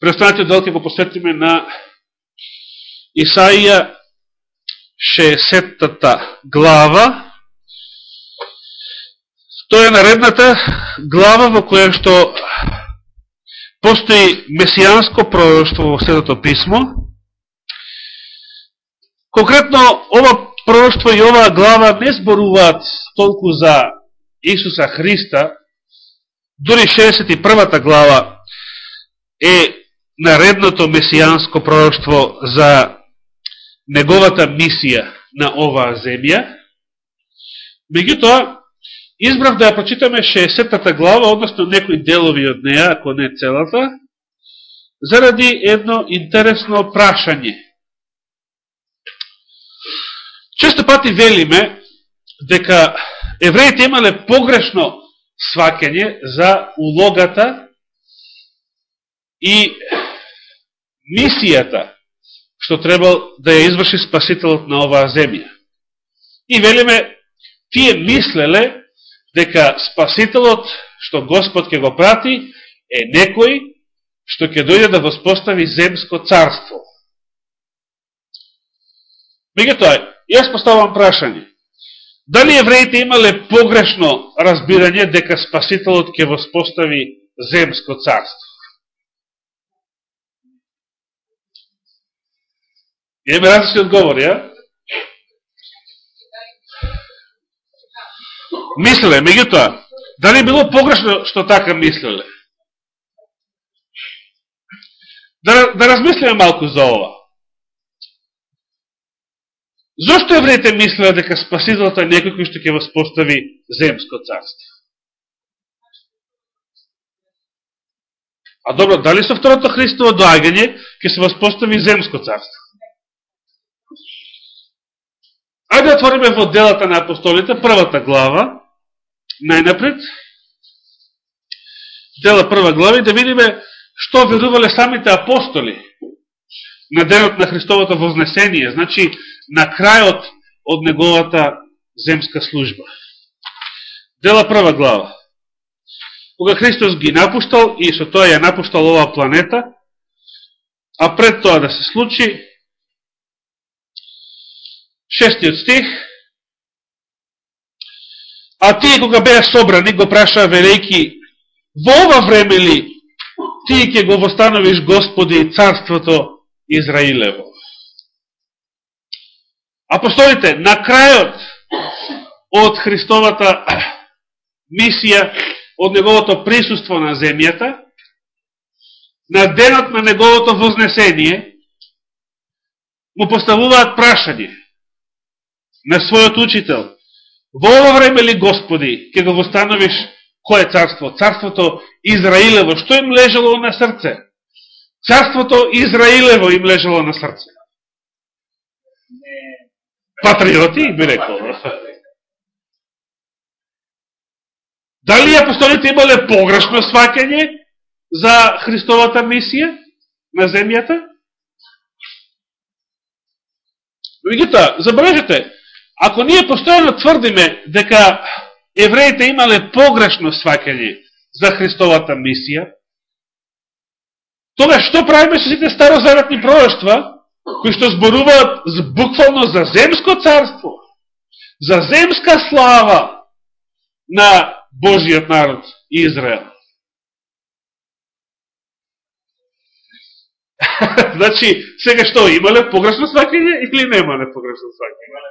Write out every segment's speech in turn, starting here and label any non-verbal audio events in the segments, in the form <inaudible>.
Преостанете дел ќе го посетиме на Исаија 60-та глава. Тоа е наредната глава во која што постои месијанско пророќство во Светото писмо. Конкретно, ова пророќство и оваа глава не зборуваат толку за Исуса Христа, дури 61 глава е наредното месијанско пророќство за неговата мисија на оваа земја. Меѓутоа, избрав да ја прочитаме 60-та глава, односно некои делови од неја, ако не целата, заради едно интересно прашање. Често пати велиме дека евреите имале погрешно свакење за улогата и мисијата што требал да ја изврши спасителот на оваа земја. И велиме, тие мислеле дека спасителот што Господ ќе го прати е некој што ќе дојде да воспостави земско царство. Мегатоа, јас поставам прашање. Дали евреите имале погрешно разбирање дека спасителот ќе воспостави земско царство? Имаме различни одговори, ја? Мислеле, меѓутоа, дали било погрешно што така мислеле? Да, да размислиме малку за ова. Зошто евреите мислеле дека спасителот е некој кој што ќе воспостави земско царство? А добро, дали со второто Христово доагање ќе се воспостави земско царство? Ајде да отвориме во делата на апостолите, првата глава, најнапред, дела прва глава и да видиме што верувале самите апостоли на денот на Христовото вознесение, значи на крајот од неговата земска служба. Дела прва глава. Кога Христос ги напуштал и со тоа ја напуштал оваа планета, а пред тоа да се случи, Шестиот стих. А тие кога беа собрани, го прашаа велејки, во ова време ли ти ќе го востановиш Господи царството Израилево? Апостолите, на крајот од Христовата <clears throat> мисија, од неговото присуство на земјата, на денот на неговото вознесение, му поставуваат прашање на својот учител. Во ово време ли, Господи, ке го востановиш кое царство? Царството Израилево. Што им лежало на срце? Царството Израилево им лежало на срце. Патриоти, би рекол. Дали апостолите имале погрешно свакање за Христовата мисија на земјата? Видите, забележете, Ако ние постојано тврдиме дека евреите имале погрешно свакање за Христовата мисија, тога што правиме со сите старозаветни пророќства, кои што зборуваат буквално за земско царство, за земска слава на Божиот народ Израел. <laughs> значи, сега што, имале погрешно свакање или немале погрешно свакање?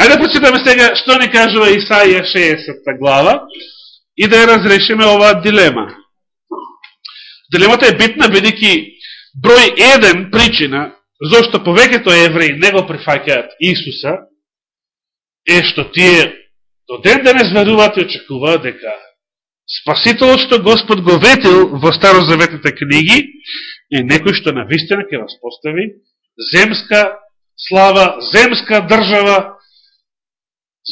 Ајде да прочитаме сега што ни кажува Исаија 60 глава и да ја разрешиме оваа дилема. Дилемата е битна, бидејќи број еден причина зашто повеќето евреи не го прифаќаат Исуса е што тие до ден да денес веруваат и очекуваат дека Спасителот што Господ го ветил во старозаветните книги е некој што на вистина ќе воспостави земска слава, земска држава,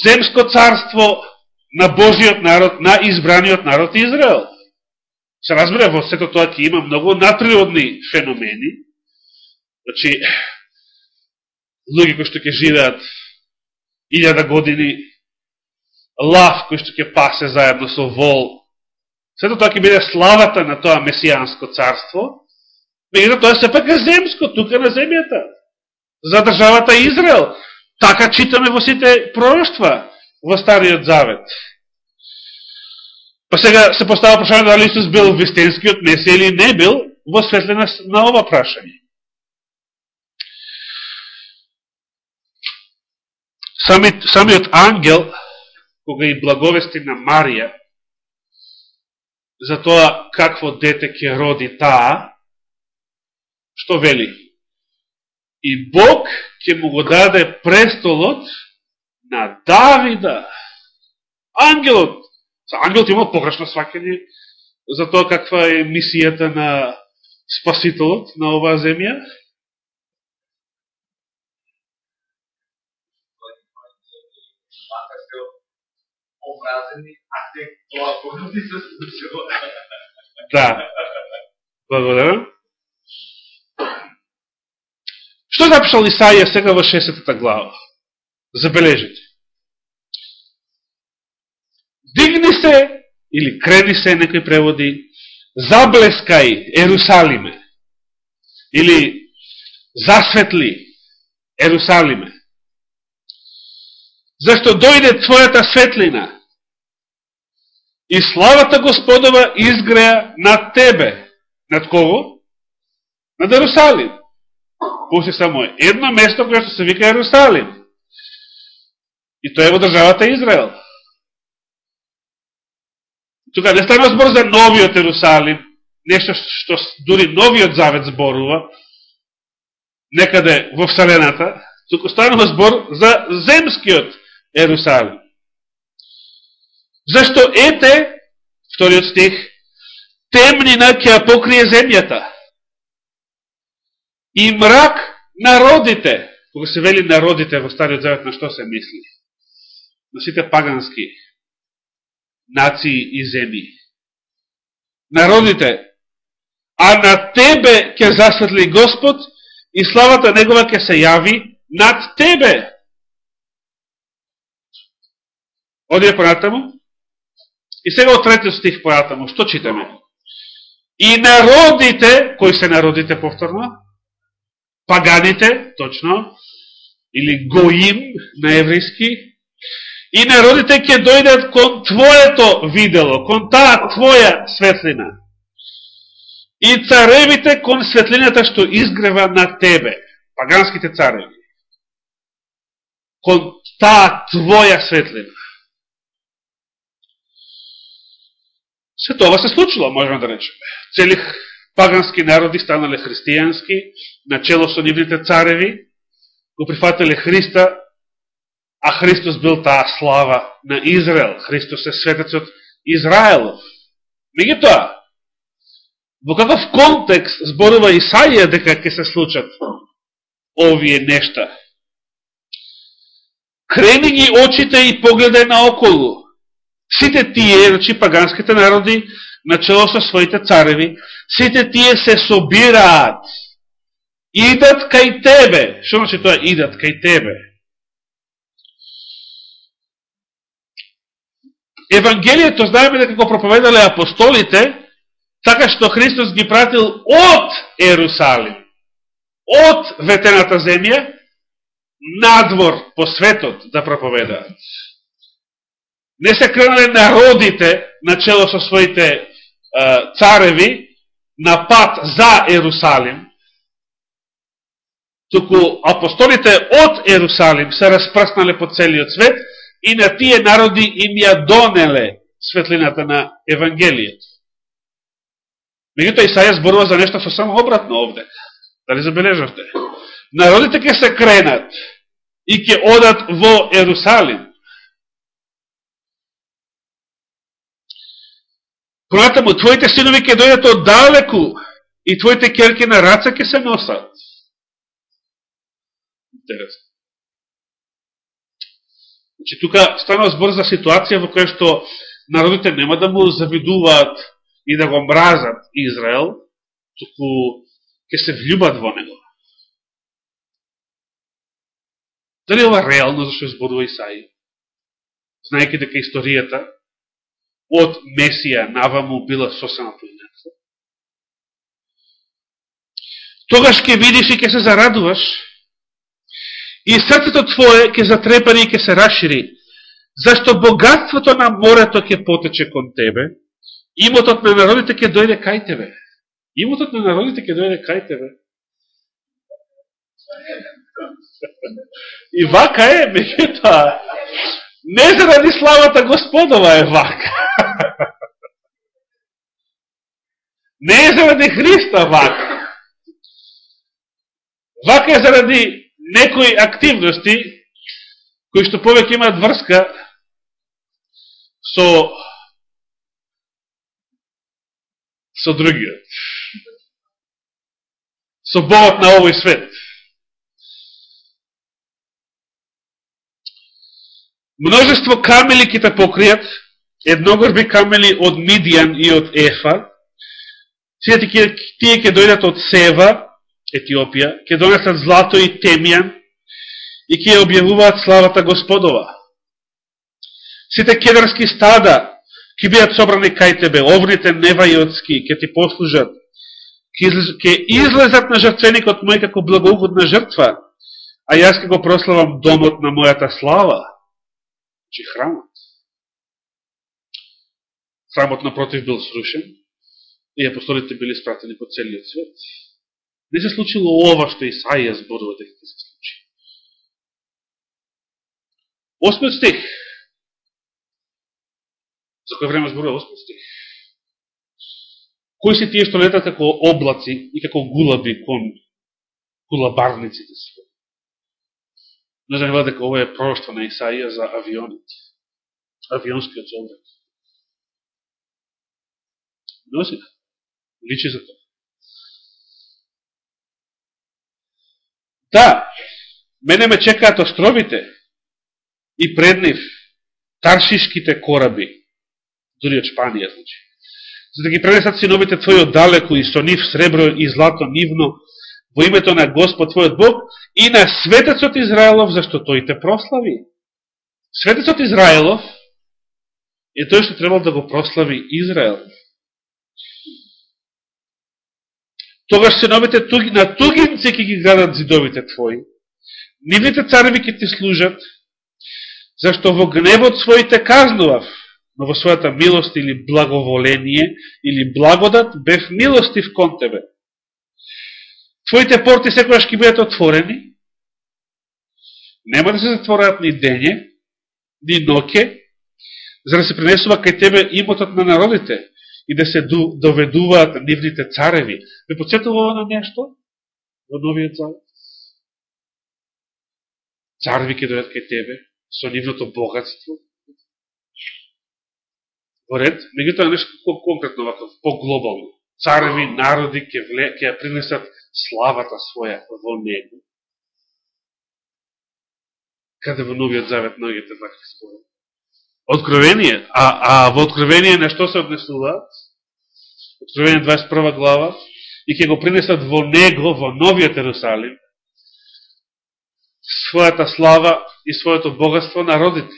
земско царство на Божиот народ, на избраниот народ Израел. Се разбира, во сето тоа ќе има многу надприродни феномени. Значи, луѓе кои што ќе живеат илјада години, лав кој што ќе пасе заедно со вол. Сето тоа ќе биде славата на тоа месијанско царство, Меѓуто тоа сепак е земско, тука на земјата. За државата Израел. Така читаме во сите пророќства во Стариот Завет. Па сега се постава прашање дали Исус бил вистинскиот Месија или не бил во светлина на ова прашање. Самиот, самиот ангел, кога и благовести на Марија, за тоа какво дете ќе роди таа, што вели? И Бог ќе му го даде престолот на Давида. Ангелот. Ангелот има погрешно свакење за тоа каква е мисијата на Спасителот на оваа земја. Да. Благодарам. Што напишал Исаија сега во 6 глава? Забележите. Дигни се, или крени се, некои преводи, заблескај Ерусалиме, или засветли Ерусалиме. Зашто дојде Твојата светлина и славата Господова изгреа над Тебе. Над кого? Над Ерусалим. Постои само едно место кое што се вика Ерусалим. И тоа е во државата Израел. Тука не става збор за новиот Ерусалим, нешто што дури новиот завет зборува, некаде во Вселената, туку станува збор за земскиот Ерусалим. Зашто ете, вториот стих, темнина ќе покрие земјата и мрак народите. Кога се вели народите во Стариот Завет, на што се мисли? На сите пагански нации и земи. Народите, а на тебе ќе засветли Господ и славата Негова ќе се јави над тебе. Одије понатаму. И сега од третиот стих понатаму, што читаме? И народите, кои се народите повторно? Паганите, точно, или гоим на еврейски, И народите ќе дојдат кон Твоето видело, кон таа Твоја светлина. И царевите кон светлината што изгрева на Тебе, паганските цареви. Кон таа Твоја светлина. Се тоа се случило, можеме да речеме. Целих пагански народи станале христијански, начело со нивните цареви, го прифателе Христа а Христос бил таа слава на Израел. Христос е светецот Израелов. тоа, во каков контекст зборува Исаија дека ќе се случат овие нешта? Крени ги очите и погледај наоколу. Сите тие, значи паганските народи, начало со своите цареви, сите тие се собираат. Идат кај тебе. Што значи тоа идат кај тебе? Евангелието знаеме дека го проповедале апостолите, така што Христос ги пратил од Ерусалим, од ветената земја, надвор по светот да проповедаат. Не се кренале народите, начело со своите цареви, на пат за Ерусалим, току апостолите од Ерусалим се распрснале по целиот свет и на тие народи им ја донеле светлината на Евангелието. Меѓуто Исаја зборува за нешто сосем обратно овде. Дали забележавте? Народите ќе се кренат и ќе одат во Ерусалим. Понатаму, твоите синови ќе дојдат од далеку и твоите керки на раца ќе се носат. Интересно. Значи, тука станува збор за ситуација во која што народите нема да му завидуваат и да го мразат Израел, туку ќе се влюбат во него. Дали ова реално зашто зборува Исаи? Знаеки дека историјата од Месија наваму била сосема поинаква. тогаш ќе видиш и ќе се зарадуваш, и срцето твое ќе затрепани и ќе се расшири, зашто богатството на морето ќе потече кон тебе, имотот на народите ќе дојде кај тебе. Имотот на народите ќе дојде кај тебе. И вака е, меѓутоа, не заради да славата Господова е вака. Не е заради Христа вака. Вака е заради некои активности кои што повеќе имаат врска со со другиот. Со Богот на овој свет. Множество камели ки те покријат, едногорби камели од Мидијан и од Ефа, Сите тие ќе дојдат од Сева, Етиопија, ќе донесат злато и темјан и ќе објавуваат славата Господова. Сите кедарски стада ќе бидат собрани кај тебе, овните невајотски ќе ти послужат, ќе излезат на жртвеникот мој како благоугодна жртва, а јас ќе го прославам домот на мојата слава, че храмот. Храмот напротив бил срушен, и апостолите били спратени по целиот свет. Не се случило ова што Исаија зборува дека ќе се случи. Осмиот стих. За кој време зборува осмиот стих? Кои се тие што летат како облаци и како гулаби кон гулабарниците своји? Не знам дека ова е пророќство на Исаија за авионите. Авионскиот солдат. Но да. Личи за тоа. Да, мене ме чекаат островите и пред нив таршишките кораби, дури од Шпанија, значи. За да ги пренесат синовите твои оддалеку и со нив сребро и злато нивно во името на Господ твојот Бог и на светецот Израелов, зашто тој те прослави. Светецот Израелов е тој што требал да го прослави Израел. Тогаш синовите туги, на тугинци ќе ги градат зидовите твои, нивните цареви ќе ти служат, зашто во гневот своите казнував, но во својата милост или благоволение, или благодат, бев милостив кон тебе. Твоите порти секојаш ќе бидат отворени, нема да се затворат ни дење, ни ноке, за да се принесува кај тебе имотот на народите, и да се доведуваат нивните цареви. Ме подсетува на нешто во Новиот Завет? Цареви ќе дојат кај тебе со нивното богатство. Во ред, меѓутоа нешто конкретно вако, по-глобално. Цареви, народи ќе, вле, ќе принесат славата своја во него. Каде во Новиот Завет ногите вакви според? Откровение. А, а во Откровение на што се однесуваат? Откровение 21 глава. И ќе го принесат во него, во новиот Ерусалим, својата слава и своето богатство народите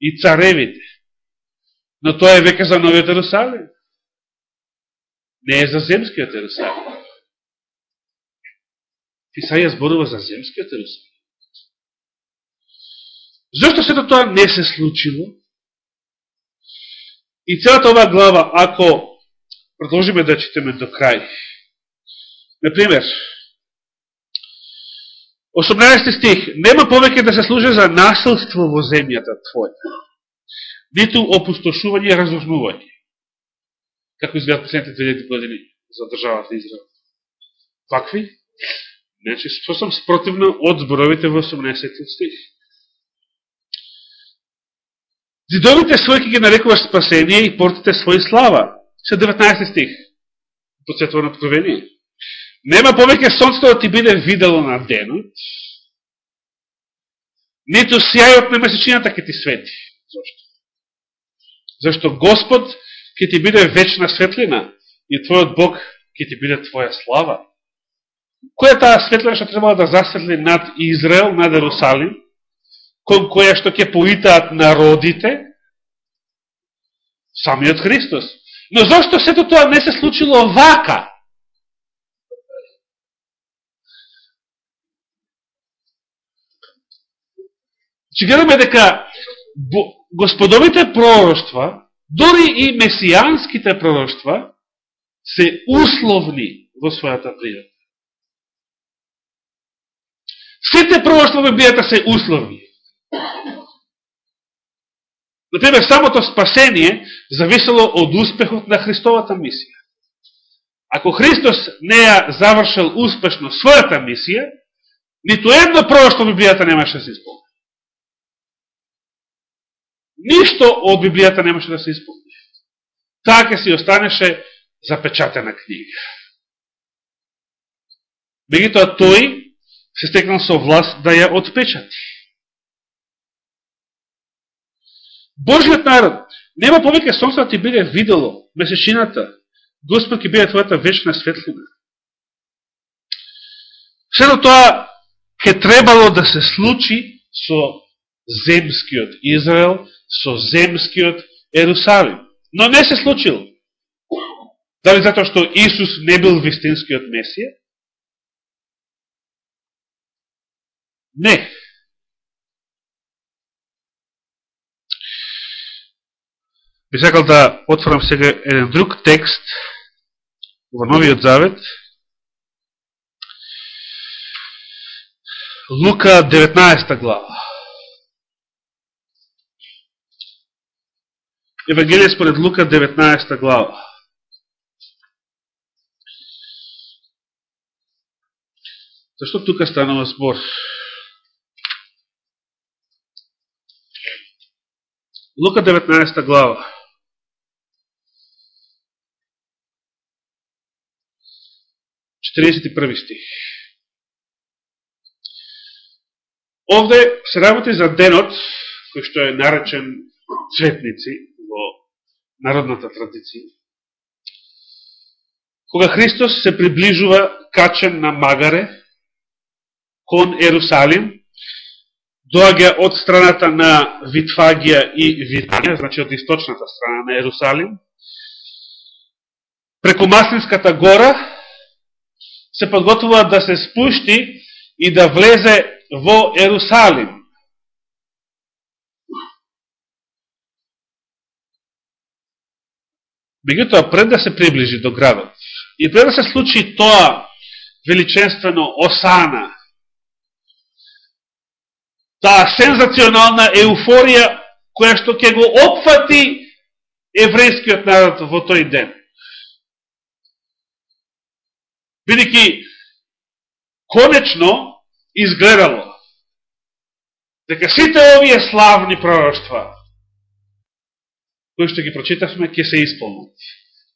и царевите. Но тоа е веќе за новиот Ерусалим. Не е за земскиот Ерусалим. Исаја зборува за земскиот Ерусалим. Зошто се тоа не се случило? И целата оваа глава, ако продолжиме да читаме до крај. Например, 18 стих. Нема повеќе да се служи за насилство во земјата твоја, ниту опустошување и разложнување. Како изгледат последните 2000 години за државата Израел? Какви? Значи, сосам спротивно од зборовите во 18 стих. Зидовите својки ги нарекуваш спасение и портите свој слава. Се 19 стих. Подсетува на откровение. Нема повеќе сонцето да ти биде видело на денот, нито сјајот на месечината ќе ти свети. Зошто? Зашто Господ ќе ти биде вечна светлина и Твојот Бог ќе ти биде Твоја слава. Која е таа светлина што требала да засветли над Израел, над Ерусалим? кон која што ќе поитаат народите, самиот Христос. Но зошто сето тоа не се случило вака? Значи, Че гледаме дека господовите пророќства, дори и месијанските пророќства, се условни во својата природа. Сите пророќства во Библијата се условни. Например, самото спасение зависело од успехот на Христовата мисија. Ако Христос не ја завршил успешно својата мисија, ниту едно пророќство во Библијата немаше да се исполни. Ништо од Библијата немаше да се исполни. Така си останеше запечатена книга. Мегутоа тој се стекнал со власт да ја отпечати. Божиот народ нема повеќе сонце да ти биде видело месечината, Господ ќе биде твојата вечна светлина. Сето тоа ќе требало да се случи со земскиот Израел, со земскиот Ерусалим. Но не се случило. Дали затоа што Исус не бил вистинскиот Месија? Не. Би сакал да отворам сега еден друг текст во Новиот Завет. Лука 19 глава. Евангелие според Лука 19 глава. Зашто тука станува збор? Лука 19 глава. Први стих. Овде се работи за денот, кој што е наречен цветници во народната традиција. Кога Христос се приближува качен на Магаре, кон Ерусалим, доаѓа од страната на Витфагија и Витанија, значи од источната страна на Ерусалим, преку Маслинската гора се подготвува да се спушти и да влезе во Ерусалим. Меѓутоа, пред да се приближи до градот и пред да се случи тоа величенствено осана, таа сензационална еуфорија која што ќе го опфати еврејскиот народ во тој ден. Бидеќи конечно изгледало дека сите овие славни пророќства кои што ги прочитавме ќе се исполнат.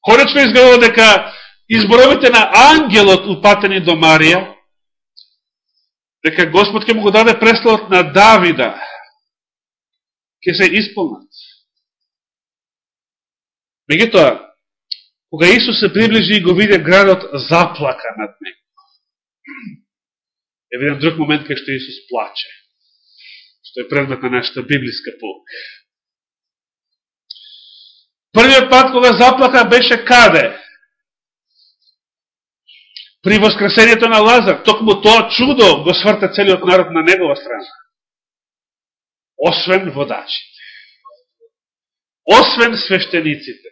Конечно изгледало дека изборовите на ангелот упатени до Марија дека Господ ќе му го даде преслот на Давида, ќе се исполнат. Мегутоа, кога Исус се приближи и го виде градот, заплака над него. Е виден друг момент кај што Исус плаче, што е предмет на нашата библиска полка. Првиот пат кога заплака беше каде? при воскресението на Лазар, токму тоа чудо го сврта целиот народ на негова страна. Освен водачите. Освен свештениците.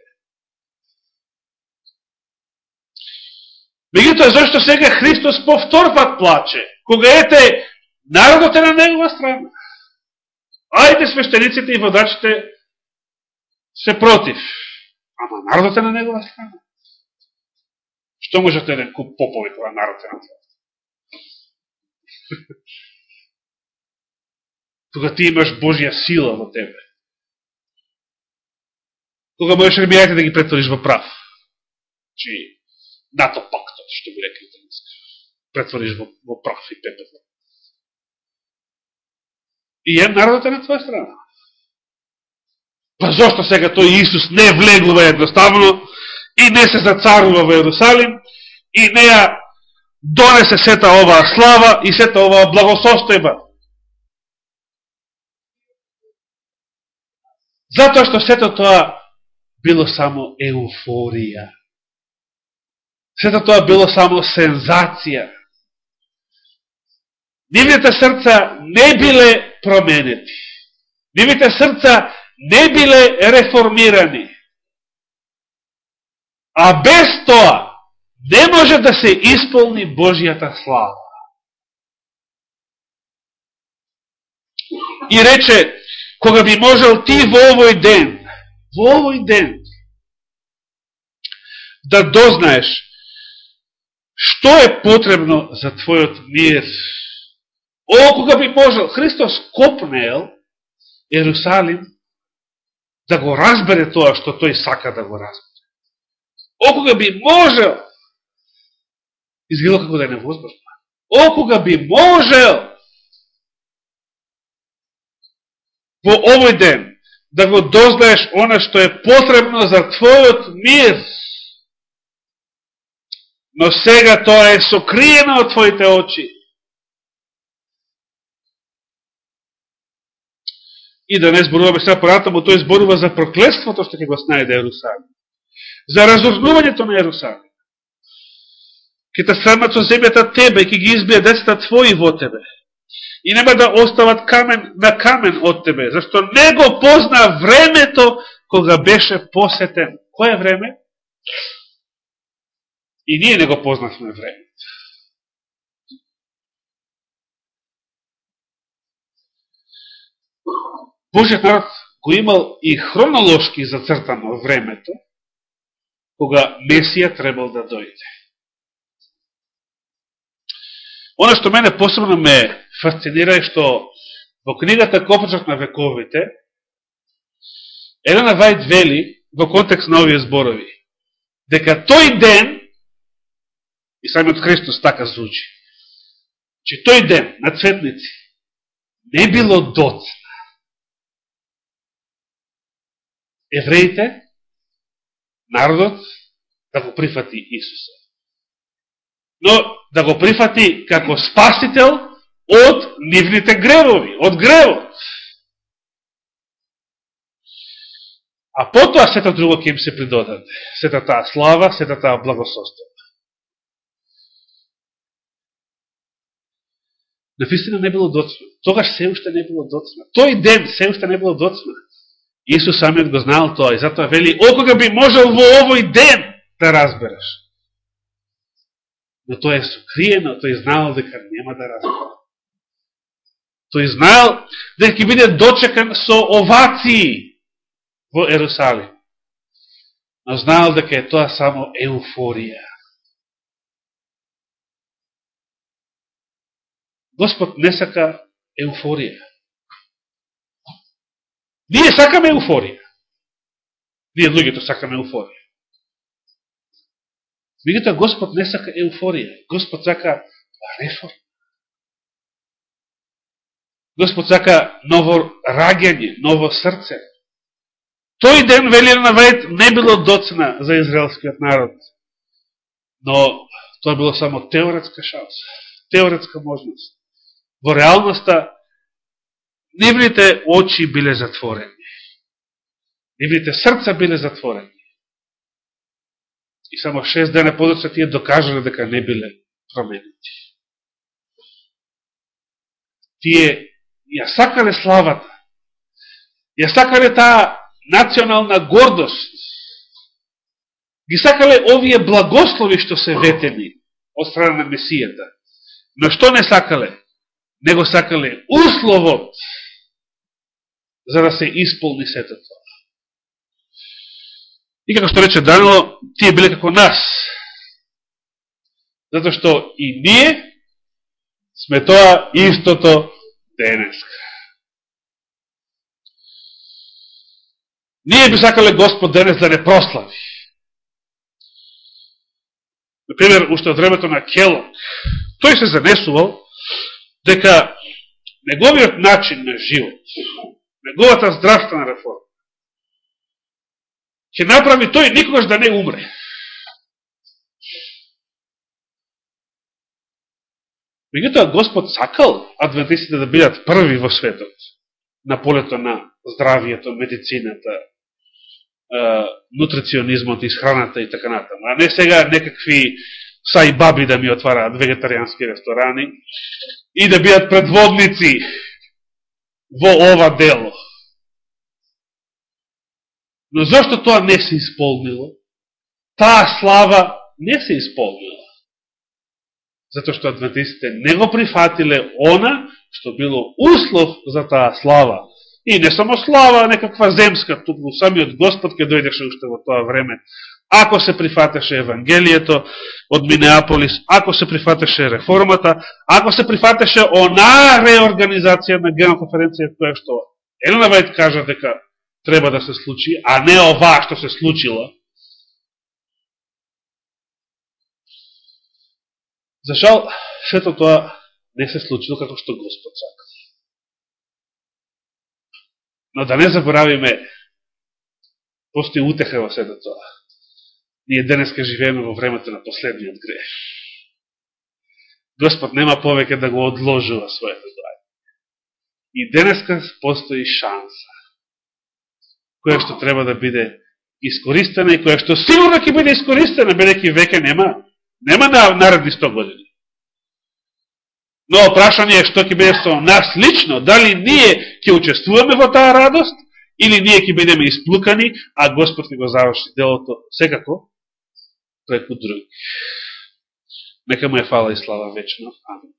Меѓутоа, зашто сега Христос повтор пат плаче? Кога ете, народот е на негова страна. Ајде свештениците и водачите се против. Ама народот е на негова страна. Што можете да куп попови кога народ е на това? <laughs> Кога ти имаш Божја сила во тебе. Кога можеш армијајте да ги претвориш во прав. Значи, Чи нато пакт. Да што би рекли денес. Претвориш во, во прав и пепет. И е народот е на твоја страна. Па зашто сега тој Исус не влегува едноставно и не се зацарува во Јерусалим и не ја донесе сета оваа слава и сета оваа благосостојба. Затоа што сето тоа било само еуфорија. Сето тоа било само сензација. нивните срца не биле променети. Нивните срца не биле реформирани. А без тоа не може да се исполни Божијата слава. И рече, кога би можел ти во овој ден, во овој ден, да дознаеш што е потребно за твојот мир. О, кога би можел, Христос копнел Ерусалим да го разбере тоа што тој сака да го разбере. О, кога би можел, изгледа како да е невозможно. О, кога би можел во овој ден да го дознаеш она што е потребно за твојот мир, но сега тоа е сокриено од твоите очи. И да не зборуваме сега понатаму, тој зборува за проклеството што ќе го снајде Ерусалим. За разорнувањето на Ерусалим. Ке те срамат со земјата тебе, ке ги избие децата твои во тебе. И нема да остават камен на камен од тебе, зашто не го позна времето кога беше посетен. Кој е време? И ние не го познавме времето. Божиот народ го имал и хронолошки зацртано времето, кога Месија требал да дојде. Оно што мене посебно ме фасцинира е што во книгата Копачот на вековите, Елена Вајд вели во контекст на овие зборови, дека тој ден И самиот Христос така звучи. Че тој ден на цветници не било доцна. Евреите, народот, да го прифати Исуса. Но да го прифати како спасител од нивните гревови, од гревот. А потоа сета друго ќе им се придодаде. Сета таа слава, сета таа благосостојба. Да Нафистина не било доцна. Тогаш се уште не било доцна. Тој ден се уште не било доцна. Исус самиот го знаел тоа и затоа вели, о кога би можел во овој ден да разбереш. Но тоа е сокриено, тој знаел дека нема да разбере. Тој знаел дека ќе биде дочекан со овации во Ерусалим. Но знаел дека е тоа само еуфорија. Господ не сака еуфорија. Ние сакаме еуфорија. Ние луѓето сакаме еуфорија. Мегуто Господ не сака еуфорија. Господ сака реформ. Господ сака ново раѓање, ново срце. Тој ден, вели на вред не било доцна за израелскиот народ. Но тоа било само теоретска шанса, теоретска можност во реалноста нивните очи биле затворени. Нивните срца биле затворени. И само шест дена подоцна тие докажале дека не биле променети. Тие ја сакале славата, ја сакале таа национална гордост, ги сакале овие благослови што се ветени од страна на Месијата. Но што не сакале? Него сакале условот за да се исполни сето тоа. И како што рече Данило, тие биле како нас. Зато што и ние сме тоа истото денеска. Ние би сакале Господ денес да не прослави. Например, уште од времето на Келок, тој се занесувал дека неговиот начин на живот, неговата здравствена реформа, ќе направи тој никогаш да не умре. Меѓутоа Господ сакал адвентистите да бидат први во светот на полето на здравието, медицината, нутриционизмот, исхраната и така натаму. А не сега некакви са и баби да ми отвараат вегетаријански ресторани и да бидат предводници во ова дело. Но зашто тоа не се исполнило? Таа слава не се исполнила. Затоа што адвентистите не го прифатиле она што било услов за таа слава. И не само слава, а некаква земска, туку самиот Господ ке дојдеше уште во тоа време. Ако се прифатеше Евангелието од Минеаполис, ако се прифатеше реформата, ако се прифатеше она реорганизација на Генерал која што Елена Вајд кажа дека треба да се случи, а не ова што се случило, За жал, сето тоа не се случило како што Господ сака. Но да не заборавиме, постои утеха во сето тоа. Ние денеска живееме во времето на последниот грех. Господ нема повеќе да го одложува своето доаѓање. И денеска постои шанса, која што треба да биде искористена и која што сигурно ќе биде искористена, бидејќи веќе нема Нема на наредни 100 години. Но прашање е што ќе биде со нас лично, дали ние ќе учествуваме во таа радост, или ние ќе бидеме исплукани, а Господ ќе го заврши делото секако преку други. Нека му е фала и слава вечно. Амин.